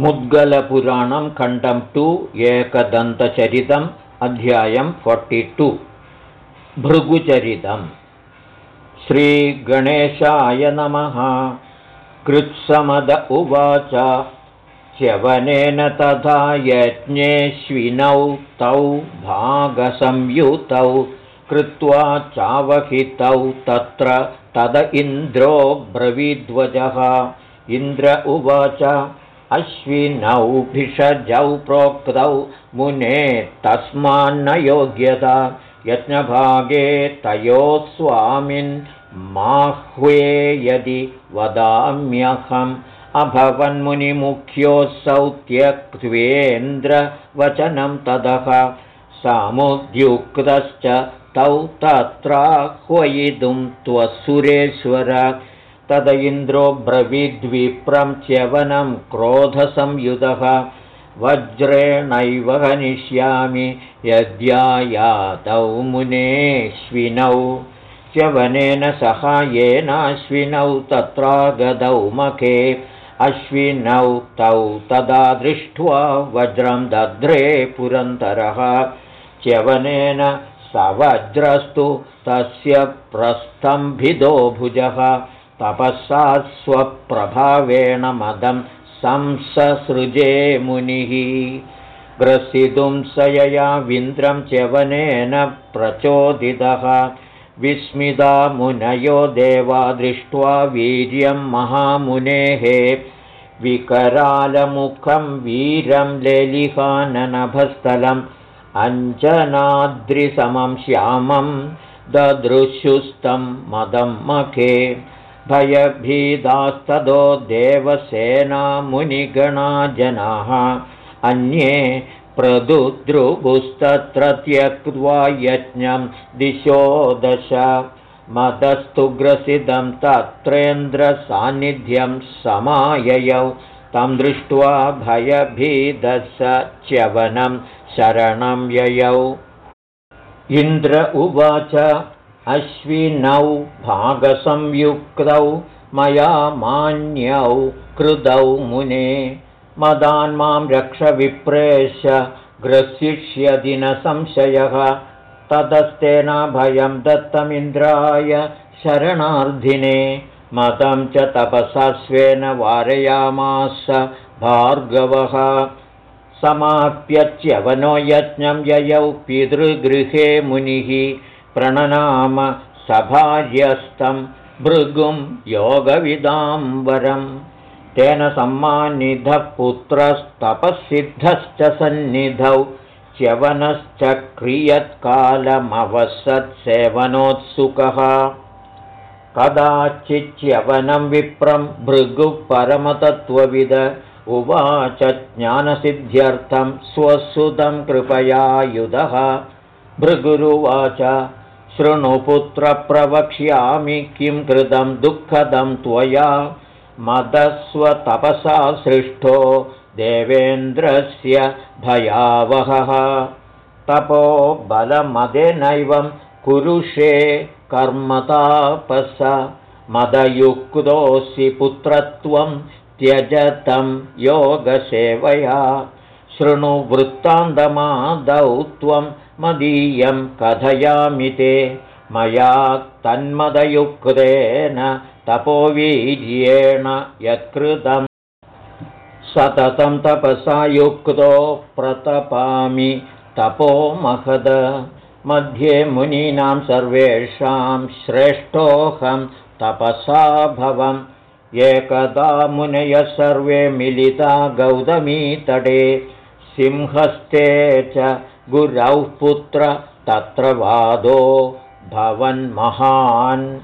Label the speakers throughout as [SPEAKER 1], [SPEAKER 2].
[SPEAKER 1] मुद्गलपुराणं खण्डं टु एकदन्तचरितम् अध्यायं टु। भृगुचरितम्। श्रीगणेशाय नमः। कृत्समद उवाच। च्यवनेन तथा यज्ञेश्विनौ तौ भागसंयुतौ कृत्वा चावहितौ तत्र तद इन्द्रो ब्रवीध्वजः इन्द्र उवाच अश्विनौ भिषजौ प्रोक्तौ मुने तस्मान्न योग्यता यज्ञभागे तयोः स्वामिन् माह्वे यदि वदाम्यहम्। अभवन्मुनिमुख्योऽसौ त्यक्त्वेन्द्रवचनं ततः सामुद्युक्तश्च तौ तत्राह्वयितुं त्वसुरेश्वर तद इन्द्रो ब्रवीद्विप्रं च्यवनं क्रोधसंयुतः वज्रेणैव हनिष्यामि यद्यायातौ मुनेश्विनौ च्यवनेन सहायेनाश्विनौ तत्रागदौ मखे अश्विनौ तौ तदा दृष्ट्वा वज्रं दध्रे पुरन्तरः। च्यवनेन सवज्रस्तु तस्य प्रस्तम्भिदो भुजः तपःसा स्वप्रभावेण मदं संससृजे मुनिः। ग्रसितुं स यया विन्द्रं च्यवनेन प्रचोदितः। विस्मिता मुनयो देवा दृष्ट्वा वीर्यं महामुनेः। विकरालमुखं वीरं लेलिहाननभस्थलम्। अञ्जनाद्रिसमं श्यामं ददृशुस्तं मदं मखे भयभीदास्तदो देवसेना मुनिगणा जनाः। अन्ये प्रदुद्रुगुस्तत्र त्यक्त्वा यज्ञं दिशो दश। मदस्तु ग्रसितं तत्रेन्द्रसान्निध्यं समाययौ। तं दृष्ट्वा भयभीदस च्यवनं शरणं ययौ। इन्द्र उवाच अश्विनौ भागसंयुक्तौ मया मान्यौ कृतौ मुने। मदान् मां रक्षविप्रेश ग्रसिष्यदि न संशयः। ततस्तेनाभयं दत्तमिन्द्राय शरणार्थिने मतं च तपसा स्वेन वारयामास भार्गवः। समाप्यच्यवनो यज्ञं ययौ पितृगृहे मुनिः प्रणनाम सभार्यस्तं भृगुं योगविदां वरम् तेन सम्मानिधः पुत्रस्तपःसिद्धश्च सन्निधौ च्यवनश्च क्रियत्कालमवसत्सेवनोत्सुकः कदाचिच्यवनं विप्रं भृगुः परमतत्त्वविद उवाच ज्ञानसिद्ध्यर्थं स्वसुतं कृपयायुधः। भृगुरुवाच शृणुपुत्रप्रवक्ष्यामि किं कृतं दुःखदं त्वया? मदस्वतपसा सृष्टो देवेन्द्रस्य भयावहः। तपो बलमदेनैवं कुरुषे कर्मतापस मदयुक्तोऽसि पुत्रत्वं त्यजतं योगसेवया। शृणुवृत्तान्तमादौ त्वं मदीयं कथयामि ते। मया तन्मदयुक्तेन तपोवीर्येण यत्कृतं। सततं तपसा युक्तो प्रतपामि तपो महद। मध्ये मुनीनां सर्वेषां श्रेष्ठोऽहं तपसा भवम्। एकदा मुनयः सर्वे मिलिता गौतमीतटे सिंहस्ते च गुरौ पुत्र तत्र वादो भवन्महान्।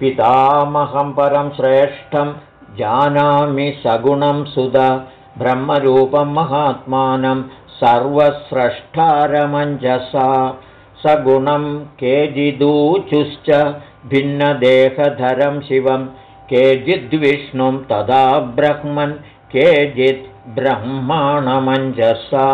[SPEAKER 1] पितामहं परं श्रेष्ठं जानामि सगुणं सुध ब्रह्मरूपं महात्मानं सर्वस्रष्टारमञ्जसा। सगुणं केचिदूचुश्च भिन्नदेहधरं शिवं केचिद्विष्णुं तदा ब्रह्मन् केचित् ब्रह्माणमञ्जसा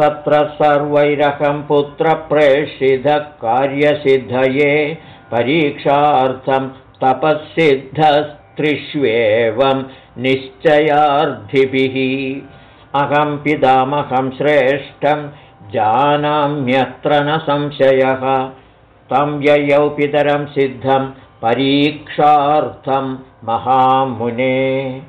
[SPEAKER 1] तत्र सर्वैरहं पुत्रप्रेषितकार्यसिद्धये परीक्षार्थं तपःसिद्धस्तपस्विदो त्रिष्वेवं निश्चयार्थिभिः। अहं पितामहं श्रेष्ठं जानाम्यत्र न संशयः। तं ययौ पितरं सिद्धं परीक्षार्थं महामुने।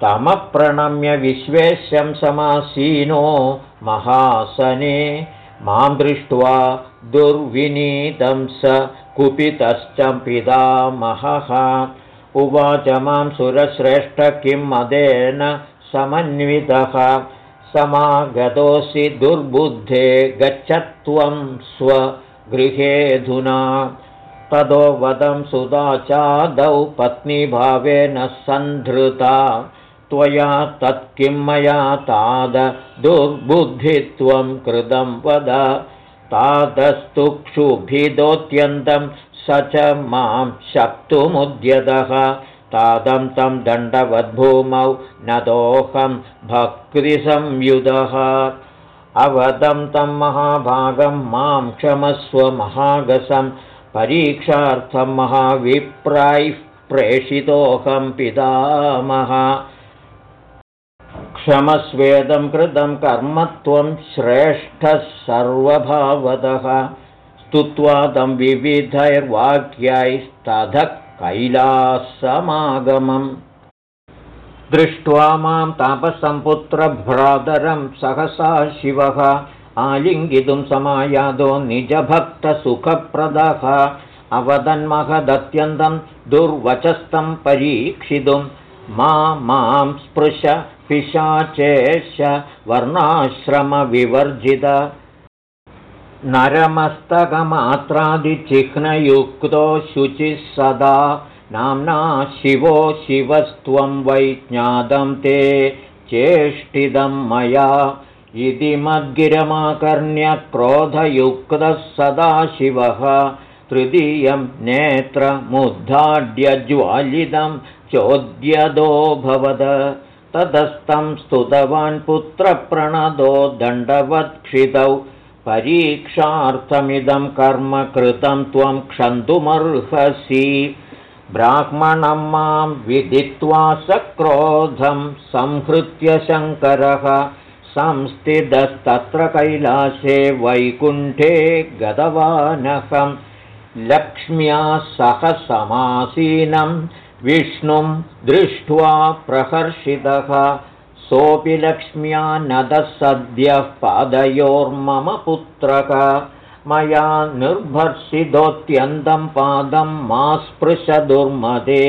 [SPEAKER 1] तमप्रणम्य विश्वेश्यं समासीनो महासने। मां दृष्ट्वा दुर्विनीतं स कुपितश्च पितामहः उवाच मां सुरश्रेष्ठ किं मदेन समन्वितः। समागतोऽसि दुर्बुद्धे गच्छत्वं स्वगृहेऽधुना। ततो वदं सुदाचादौ पत्नीभावेन सन्धृता त्वया तत्किं मया ताद दुर्बुद्धित्वं कृतं वद। तादस्तुक्षुभिदोऽत्यन्तं स च मां शक्तुमुद्यतः। तादं तं दण्डवद्भूमौ न दोहं भक्तिसंयुधः। अवदं तं महाभागं मां क्षमस्व महागसं। परीक्षार्थं महाविप्रैः प्रेषितोऽहं पितामह क्षमस्वेदं कृतं कर्मत्वं श्रेष्ठः सर्वभावतः स्तुत्वा तं विविधैर्वाक्यैस्ततः कैलासमागमम् दृष्ट्वा मां तापसम्पुत्रभ्रातरं सहसा शिवः। आलिङ्गितुं समायादो निजभक्तसुखप्रदः। अवदन्महदत्यन्तं दुर्वचस्तं परीक्षितुं। मा मां स्पृश पिशाचेश वर्णाश्रमविवर्जित। नरमस्तकमात्रादिचिह्नयुक्तो शुचिः सदा। नाम्ना शिवो शिवस्त्वं वै ज्ञातं ते चेष्टिदं मया। इति मद्गिरमाकर्ण्यक्रोधयुक्तः सदा शिवः। तृतीयं नेत्रमुद्धाड्यज्वालितं चोद्यदोऽभवद ततस्तं स्तुतवान् पुत्रप्रणदो दण्डवत्क्षितौ। परीक्षार्थमिदं कर्म कृतं त्वं क्षन्तुमर्हसि। ब्राह्मणं मां विदित्वा सक्रोधं संहृत्य शङ्करः। संस्थितस्तत्र कैलासे वैकुण्ठे गतवानहं लक्ष्म्या सह समासीनं विष्णुं दृष्ट्वा प्रहर्षितः सोऽपि लक्ष्म्या नदः सद्यः पादयोर्मम पुत्रक मया निर्भर्षितोऽत्यन्तं पादं मा स्पृश दुर्मदे।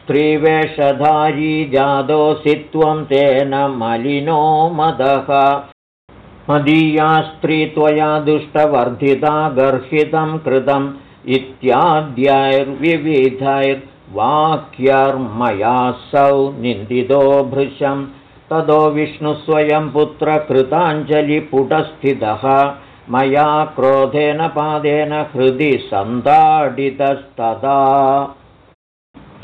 [SPEAKER 1] स्त्रीवेषधारी जातोऽसि त्वं तेन मलिनो मदः। मदीया स्त्री त्वया दुष्टवर्धिता गर्हितं कृतम् इत्याद्यैर्विविधैर्वाक्यर्मयासौ निन्दितो भृशम् ततो विष्णुस्वयं पुत्रकृताञ्जलिपुटस्थितः मया क्रोधेन पादेन हृदि सन्ताडितस्तदा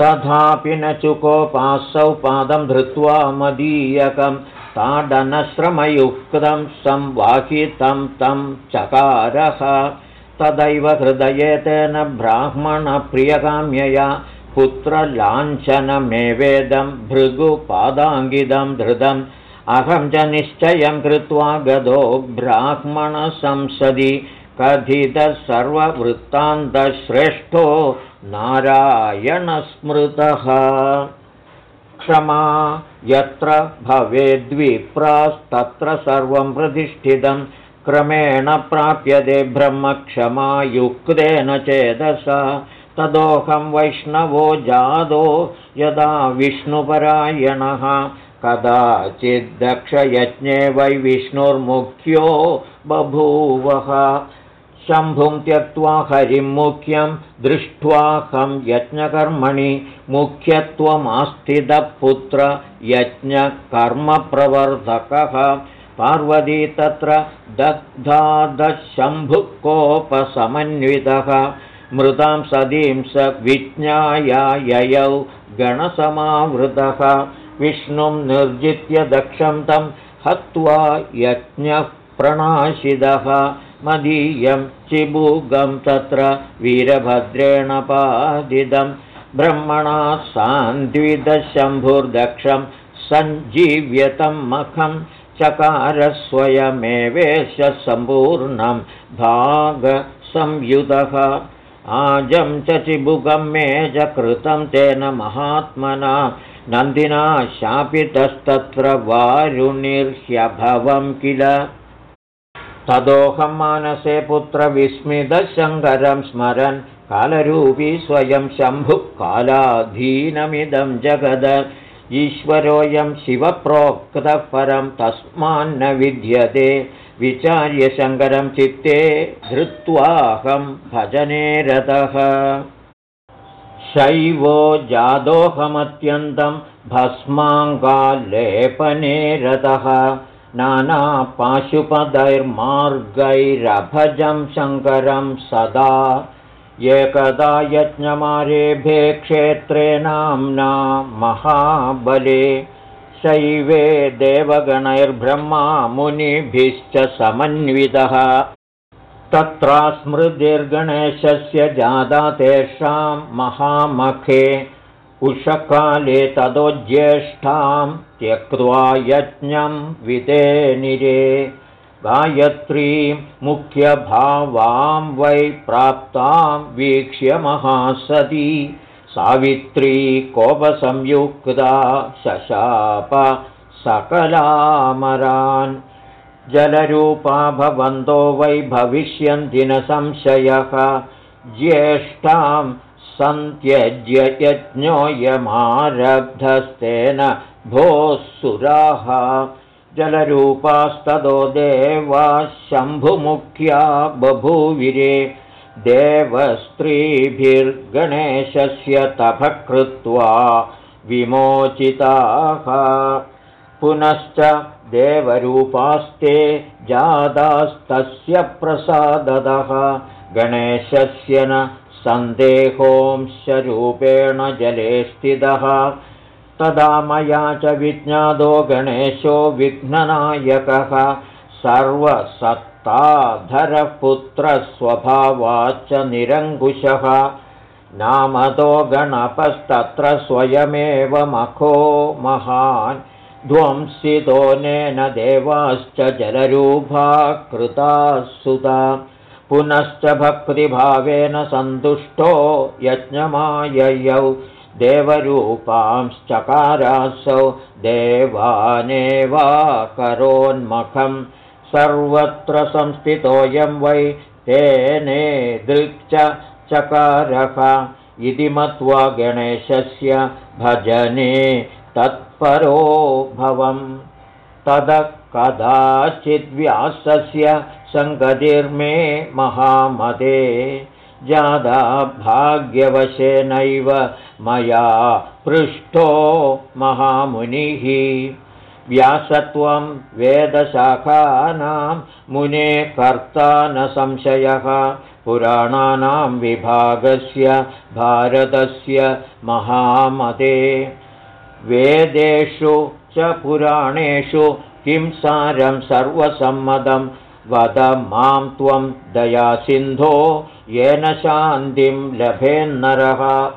[SPEAKER 1] तथापि न चुकोपासौ पादं धृत्वा मदीयकं। ताडनश्रमयुक्तं संवाहितं तं चकारः। तदैव हृदये तेन ब्राह्मणप्रियकाम्यया पुत्रलाञ्छनमेवेदं भृगुपादाङ्गिदं धृतम्। अहं च निश्चयं कृत्वा गदो ब्राह्मणसंसदि कथितः सर्ववृत्तान्तश्रेष्ठो नारायणस्मृतः। क्षमा यत्र भवेद्विप्रास्तत्र सर्वं प्रतिष्ठितं। क्रमेण प्राप्यते ब्रह्मक्षमायुक्तेन चेदसा तदोऽहं वैष्णवो जादो यदा विष्णुपरायणः। कदाचिद्दक्षयज्ञे वै विष्णुर्मुख्यो बभूवः। शम्भुं त्यक्त्वा हरिं मुख्यं दृष्ट्वाहं यज्ञकर्मणि। मुख्यत्वमास्थितपुत्र यज्ञकर्मप्रवर्धकः। पार्वती तत्र दग्धादशम्भुकोपसमन्वितः मृतां सदीं स विज्ञाया ययौ गणसमावृतः। विष्णुं निर्जित्य दक्षं तं हत्वा यज्ञः प्रणाशिदः मदीयं चिबुगं तत्र वीरभद्रेण पादिदं ब्रह्मणा सान्द्विदशम्भुर्दक्षं सञ्जीव्यतं मखं चकारस्वयमेवेश सम्पूर्णं भागसंयुतः आजं च चिबुगं मे च कृतं तेन महात्मना। नन्दिना शापितस्तत्र वारुणिर्ह्यभवं किल। तदोहं मानसे पुत्रविस्मितशङ्करं स्मरन्। कालरूपी स्वयं शम्भुः कालाधीनमिदं जगद। ईश्वरोऽयं शिवप्रोक्तः परं तस्मान्न विद्यते विचार्य शङ्करं चित्ते धृत्वाहं भजने रतः शैवो जादोऽहमत्यन्तं भस्माङ्गाल्लेपने रतः नानापाशुपदैर्मार्गैरभजं शङ्करं सदा। एकदा यज्ञमारेभे क्षेत्रे नाम्ना महाबले शैवे देवगणैर्ब्रह्मा मुनिभिश्च समन्वितः। तत्रा स्मृतिर्गणेशस्य जादा तेषां महामखे। उषकाले ततो ज्येष्ठां त्यक्त्वा यज्ञं विदेनिरे गायत्रीं मुख्यभावां वै प्राप्तां वीक्ष्य महासती सावित्री कोपसंयुक्ता शशाप सकलामरान्। जलरूपा भवन्तो वै भविष्यन्ति न संशयः। ज्येष्ठां सन्त्यज्य यज्ञोऽयमारब्धस्तेन भोः सुराः जलरूपास्ततो देवा शम्भुमुख्या बभूविरे देवस्त्रीभिर्गणेशस्य तपः कृत्वा विमोचिताः। पुनश्च देवरूपास्ते जादास्तस्य प्रसादतः गणेशस्य न सन्देहोंशरूपेण जले स्थितः। तदा मया च विज्ञातो गणेशो विघ्ननायकः सर्वसत्ताधरपुत्रस्वभावाच्च निरङ्कुशः। नामतो गणपस्तत्र स्वयमेव मखो महान्। ध्वंसितोनेन देवाश्च जलरूपा कृता सुता। पुनश्च भक्तिभावेन सन्तुष्टो यज्ञमाययौ। देवरूपांश्चकारासौ। देवानेवाकरोन्मखं सर्वत्र संस्थितोऽयं वै तेने दृक् चकारः इति मत्वा गणेशस्य भजने तत्परो भवम्। तद कदाचिद्व्यासस्य सङ्गतिर्मे महामते। जादा भाग्यवशेनैव मया पृष्ठो महामुनिः व्यासत्वं वेदशाखानां मुने कर्ता न संशयः। पुराणानां विभागस्य भारतस्य महामते। वेदेषु च पुराणेषु किं सारं सर्वसम्मतं? वद मां त्वं दयासिन्धो येन शान्तिं लभेन्नरः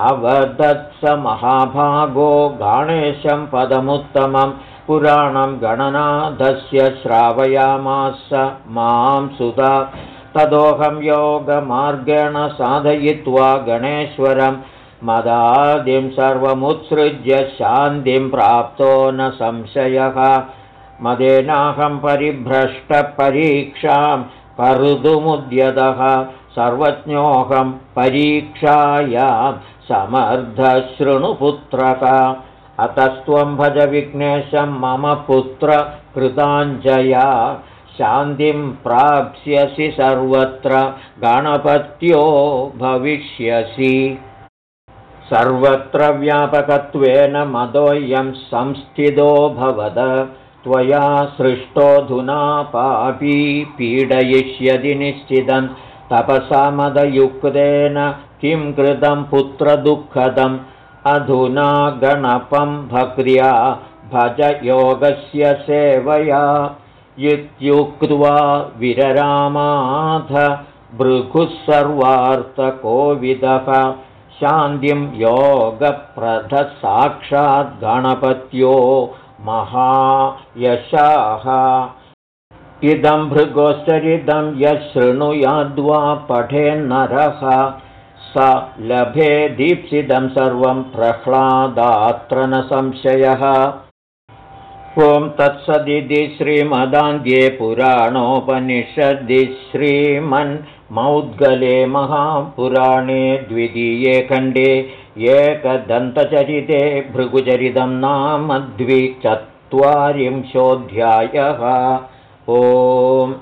[SPEAKER 1] अवदत्स महाभागो गणेशं पदमुत्तमं पुराणं गणनाथस्य श्रावयामास मां सुधा। तदोऽहं योगमार्गेण साधयित्वा गणेश्वरं मदादिं सर्वमुत्सृज्य शान्तिं प्राप्तो न संशयः। मदेनाहं परिभ्रष्टपरीक्षां कर्तुमुद्यतः सर्वज्ञोऽहं परीक्षायां समर्थशृणुपुत्रक अतस्त्वं भज विघ्नेशं मम पुत्र कृताञ्जया। शान्तिं प्राप्स्यसि सर्वत्र गणपत्यो भविष्यसि। सर्वत्र व्यापकत्वेन मदोऽयं संस्थितो भवद। त्वया सृष्टोऽधुना पापी पीडयिष्यति निश्चितं तपसामदयुक्तेन किं कृतं पुत्रदुःखदम् अधुना गणपं भक्र्या भज योगस्य सेवया। इत्युक्त्वा विररामाथ भृगुः सर्वार्थकोविदः। शान्तिं योगप्रधसाक्षाद्गणपत्यो महायशाः। इदं भृगोश्चरितं यशृणुयाद्वा पठेन्नरः लभे दीप्सितं सर्वं प्रह्लादात्र न संशयः। ॐ तत्सदिति श्रीमदान्ध्ये पुराणोपनिषदि श्रीमन्मौद्गले महापुराणे द्वितीये खण्डे एकदन्तचरिते भृगुचरितं नाम द्विचत्वारिंशोऽध्यायः। ओम्